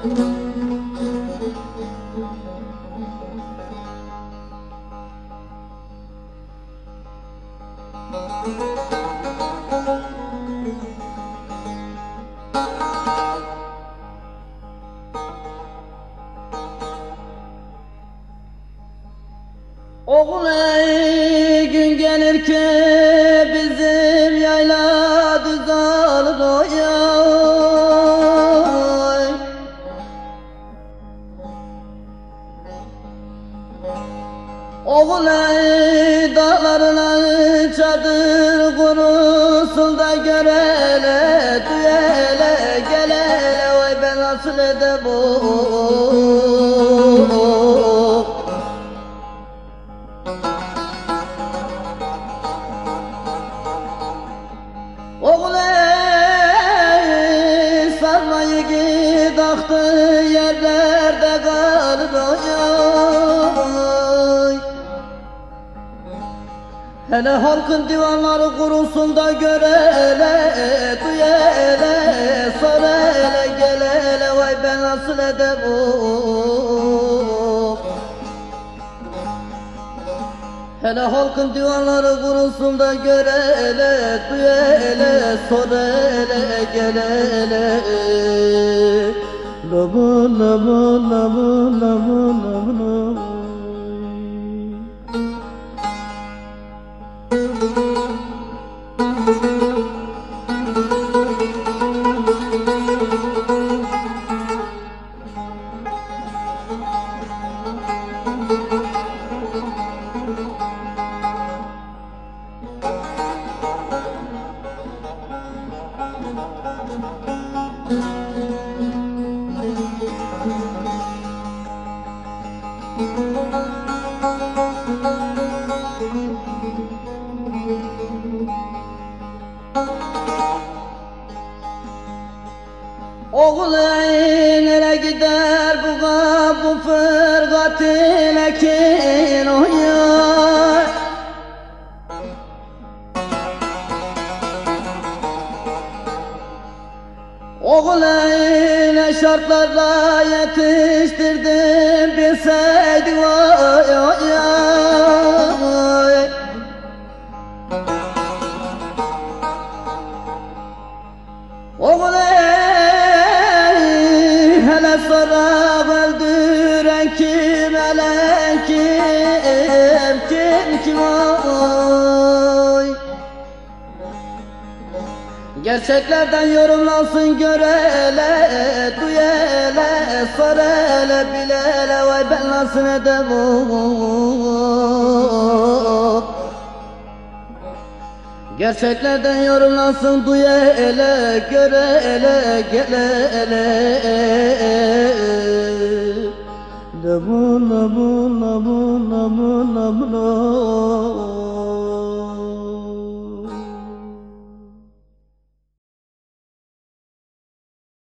Oğul gün gelir ki Oğul ey dağlarına çadır kurusun da görele Düele gelele. Vay ben nasıl edem Oğul ey sarmayı aktı Hele halkın divanları kurulsun da görele Duyele sorele gelele. Vay ben nasıl edem Hele halkın divanları kurulsun da görele Duyele sorele gelele. Labu labu labu labu labu labu Oğul ey nere gider bu bu fırgatın ekin Ne şartlarla yetiştirdim bilseydi vay vay vay Oğul ey hele sonra öldüren kim hele kim kim kim oy Gerçeklerden yorumlansın görele Duyele sorele bilele. Vay ben nasıl edem Gerçeklerden yorumlansın duyele görele gelele. Labu labu labu labu labu labu